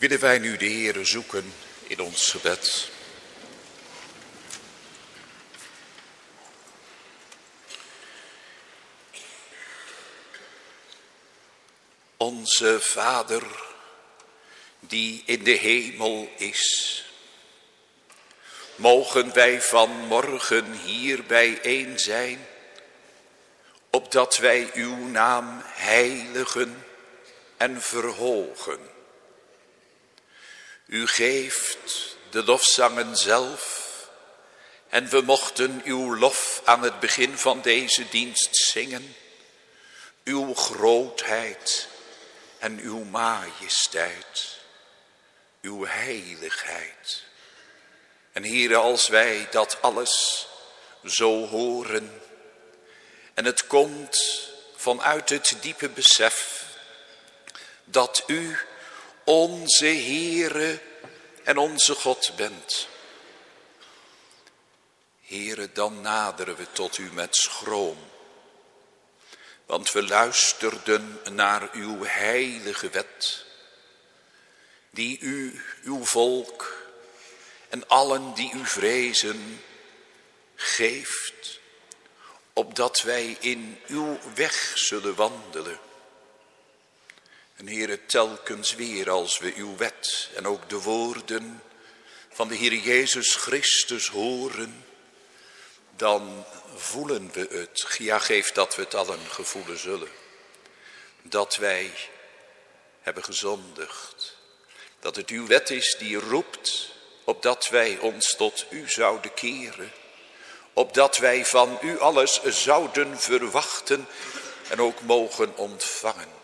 willen wij nu de Heere zoeken in ons gebed. Onze Vader, die in de hemel is, mogen wij vanmorgen hier bijeen zijn, opdat wij uw naam heiligen en verhogen. U geeft de lofzangen zelf en we mochten uw lof aan het begin van deze dienst zingen. Uw grootheid en uw majesteit, uw heiligheid. En Heere, als wij dat alles zo horen en het komt vanuit het diepe besef dat u onze Heere en onze God bent. Heere, dan naderen we tot u met schroom. Want we luisterden naar uw heilige wet, die u, uw volk en allen die u vrezen, geeft, opdat wij in uw weg zullen wandelen en Heere, telkens weer als we uw wet en ook de woorden van de Heer Jezus Christus horen, dan voelen we het. Ja, geef dat we het allen gevoelen zullen. Dat wij hebben gezondigd. Dat het uw wet is die roept, opdat wij ons tot u zouden keren. Opdat wij van u alles zouden verwachten en ook mogen ontvangen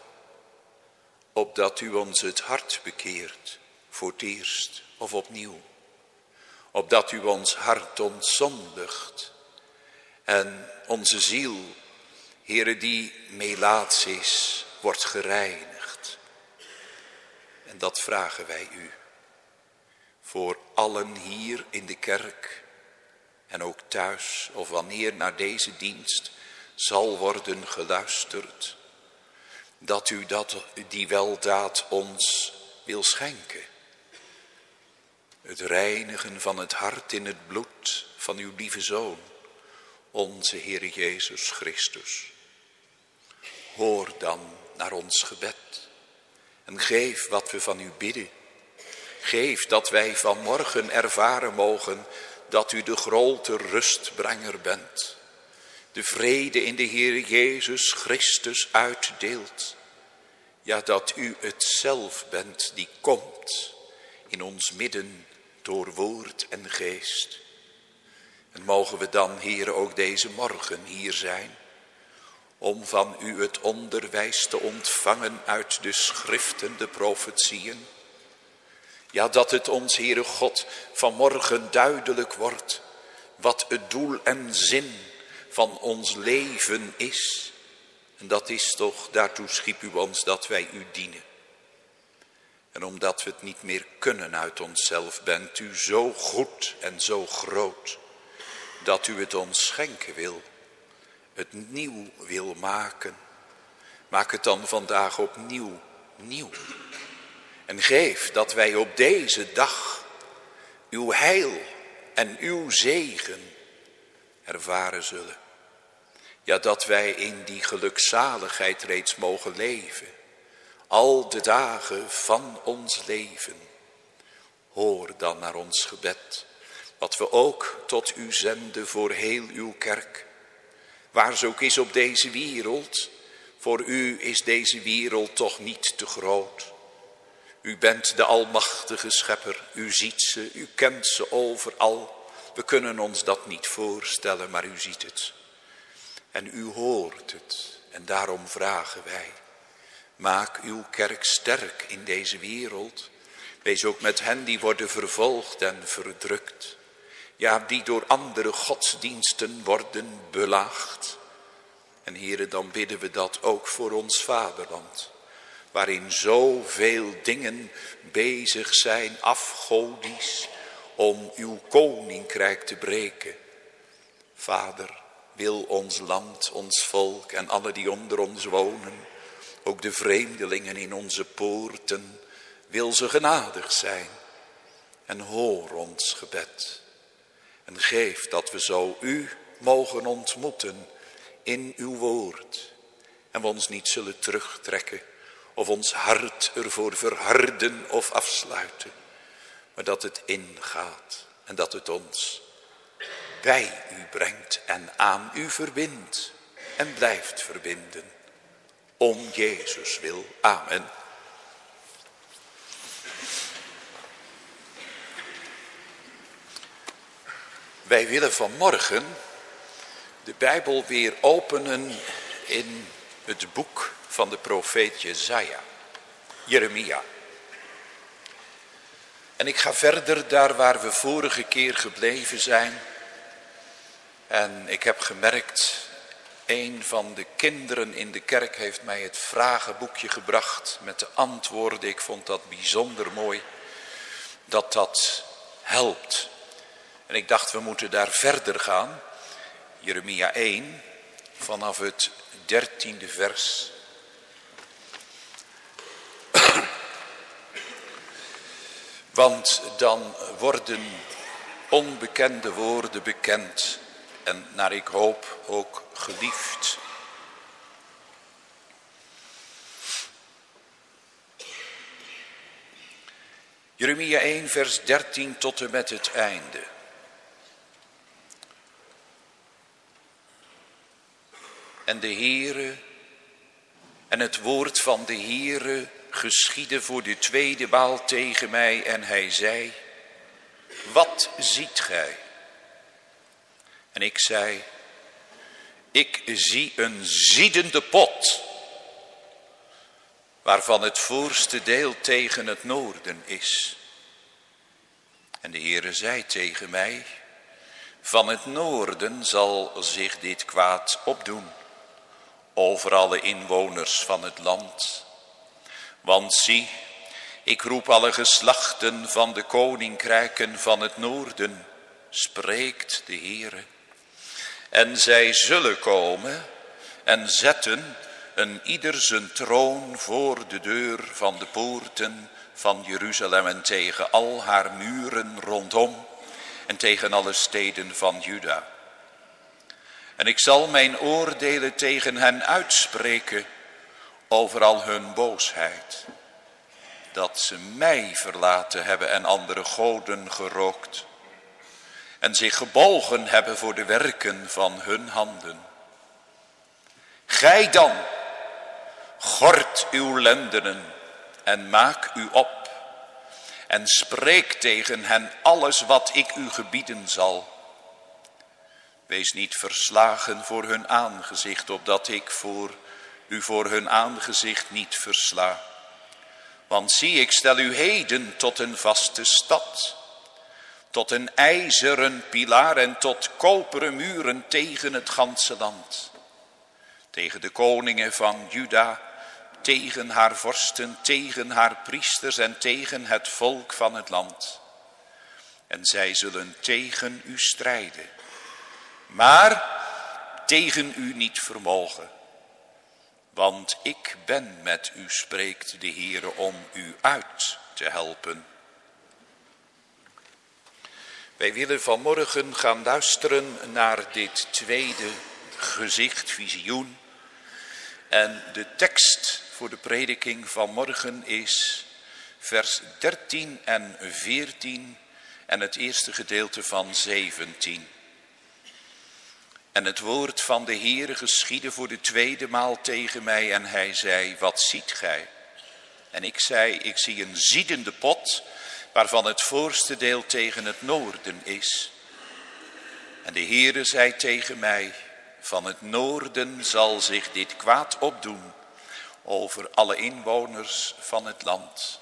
opdat u ons het hart bekeert, voor het eerst of opnieuw. Opdat u ons hart ontzondigt en onze ziel, Heere, die meelaats is, wordt gereinigd. En dat vragen wij u. Voor allen hier in de kerk en ook thuis of wanneer naar deze dienst zal worden geluisterd dat u dat, die weldaad ons wil schenken. Het reinigen van het hart in het bloed van uw lieve Zoon, onze Heer Jezus Christus. Hoor dan naar ons gebed en geef wat we van u bidden. Geef dat wij vanmorgen ervaren mogen dat u de grote rustbrenger bent de vrede in de Heer Jezus Christus uitdeelt. Ja, dat u het zelf bent die komt in ons midden door woord en geest. En mogen we dan, Heer, ook deze morgen hier zijn, om van u het onderwijs te ontvangen uit de schriften, de profetieën. Ja, dat het ons, Heere God, vanmorgen duidelijk wordt wat het doel en zin van ons leven is. En dat is toch, daartoe schiep u ons dat wij u dienen. En omdat we het niet meer kunnen uit onszelf, bent u zo goed en zo groot, dat u het ons schenken wil, het nieuw wil maken. Maak het dan vandaag opnieuw nieuw. En geef dat wij op deze dag uw heil en uw zegen ervaren zullen. Ja, dat wij in die gelukzaligheid reeds mogen leven. Al de dagen van ons leven. Hoor dan naar ons gebed. Wat we ook tot u zenden voor heel uw kerk. Waar ze is op deze wereld. Voor u is deze wereld toch niet te groot. U bent de almachtige schepper. U ziet ze, u kent ze overal. We kunnen ons dat niet voorstellen, maar u ziet het. En u hoort het. En daarom vragen wij. Maak uw kerk sterk in deze wereld. Wees ook met hen die worden vervolgd en verdrukt. Ja, die door andere godsdiensten worden belaagd. En heren, dan bidden we dat ook voor ons vaderland. Waarin zoveel dingen bezig zijn, afgodisch, om uw koninkrijk te breken. Vader, wil ons land, ons volk en alle die onder ons wonen, ook de vreemdelingen in onze poorten, wil ze genadig zijn en hoor ons gebed. En geef dat we zo u mogen ontmoeten in uw woord. En we ons niet zullen terugtrekken of ons hart ervoor verharden of afsluiten. Maar dat het ingaat en dat het ons bij u brengt en aan u verbindt en blijft verbinden. Om Jezus wil. Amen. Wij willen vanmorgen de Bijbel weer openen in het boek van de profeet Jezaja, Jeremia. En ik ga verder daar waar we vorige keer gebleven zijn. En ik heb gemerkt, een van de kinderen in de kerk heeft mij het vragenboekje gebracht met de antwoorden. Ik vond dat bijzonder mooi, dat dat helpt. En ik dacht, we moeten daar verder gaan. Jeremia 1, vanaf het dertiende vers. Want dan worden onbekende woorden bekend en naar ik hoop ook geliefd. Jeremia 1 vers 13 tot en met het einde. En de Heere en het woord van de Heere geschiedde voor de tweede maal tegen mij en hij zei, wat ziet gij? En ik zei, ik zie een ziedende pot, waarvan het voorste deel tegen het noorden is. En de Heere zei tegen mij, van het noorden zal zich dit kwaad opdoen over alle inwoners van het land. Want zie, ik roep alle geslachten van de koninkrijken van het noorden, spreekt de Heere. En zij zullen komen en zetten een ieder zijn troon voor de deur van de poorten van Jeruzalem en tegen al haar muren rondom en tegen alle steden van Juda. En ik zal mijn oordelen tegen hen uitspreken over al hun boosheid. Dat ze mij verlaten hebben en andere goden gerookt. En zich gebogen hebben voor de werken van hun handen. Gij dan, gort uw lendenen en maak u op. En spreek tegen hen alles wat ik u gebieden zal Wees niet verslagen voor hun aangezicht, opdat ik voor u voor hun aangezicht niet versla. Want zie, ik stel u heden tot een vaste stad, tot een ijzeren pilaar en tot koperen muren tegen het ganse land. Tegen de koningen van Juda, tegen haar vorsten, tegen haar priesters en tegen het volk van het land. En zij zullen tegen u strijden maar tegen u niet vermogen. Want ik ben met u, spreekt de Heere, om u uit te helpen. Wij willen vanmorgen gaan luisteren naar dit tweede gezicht, visioen. En de tekst voor de prediking van morgen is vers 13 en 14 en het eerste gedeelte van 17. En het woord van de Heere geschiedde voor de tweede maal tegen mij en hij zei, wat ziet gij? En ik zei, ik zie een ziedende pot, waarvan het voorste deel tegen het noorden is. En de Heere zei tegen mij, van het noorden zal zich dit kwaad opdoen over alle inwoners van het land.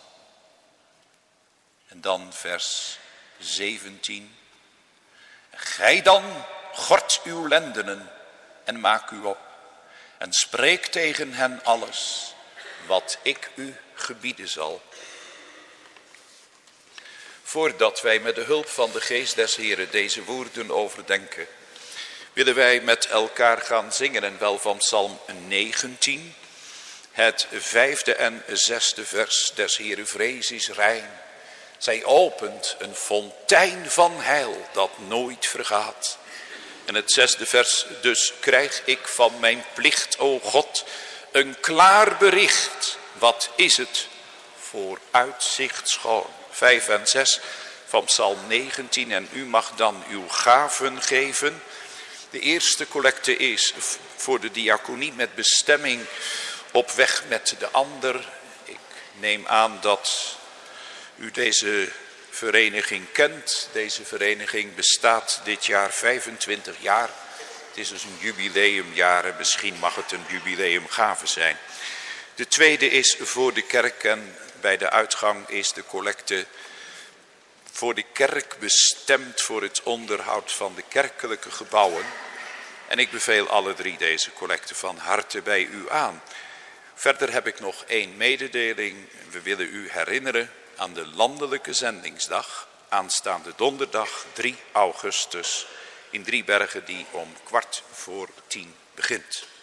En dan vers 17. Gij dan, gort uw lendenen en maak u op. En spreek tegen hen alles wat ik u gebieden zal. Voordat wij met de hulp van de geest des Heren deze woorden overdenken, willen wij met elkaar gaan zingen en wel van Psalm 19 het vijfde en zesde vers des Heere Vrees rein. Zij opent een fontein van heil dat nooit vergaat. En het zesde vers, dus krijg ik van mijn plicht, o God, een klaar bericht. Wat is het voor uitzicht schoon? Vijf en zes van Psalm 19 en u mag dan uw gaven geven. De eerste collecte is voor de diaconie met bestemming op weg met de ander. Ik neem aan dat u deze vereniging kent. Deze vereniging bestaat dit jaar 25 jaar. Het is dus een jubileumjaar en misschien mag het een jubileumgave zijn. De tweede is voor de kerk en bij de uitgang is de collecte voor de kerk bestemd voor het onderhoud van de kerkelijke gebouwen. En ik beveel alle drie deze collecten van harte bij u aan. Verder heb ik nog één mededeling. We willen u herinneren aan de landelijke zendingsdag aanstaande donderdag 3 augustus in Driebergen die om kwart voor tien begint.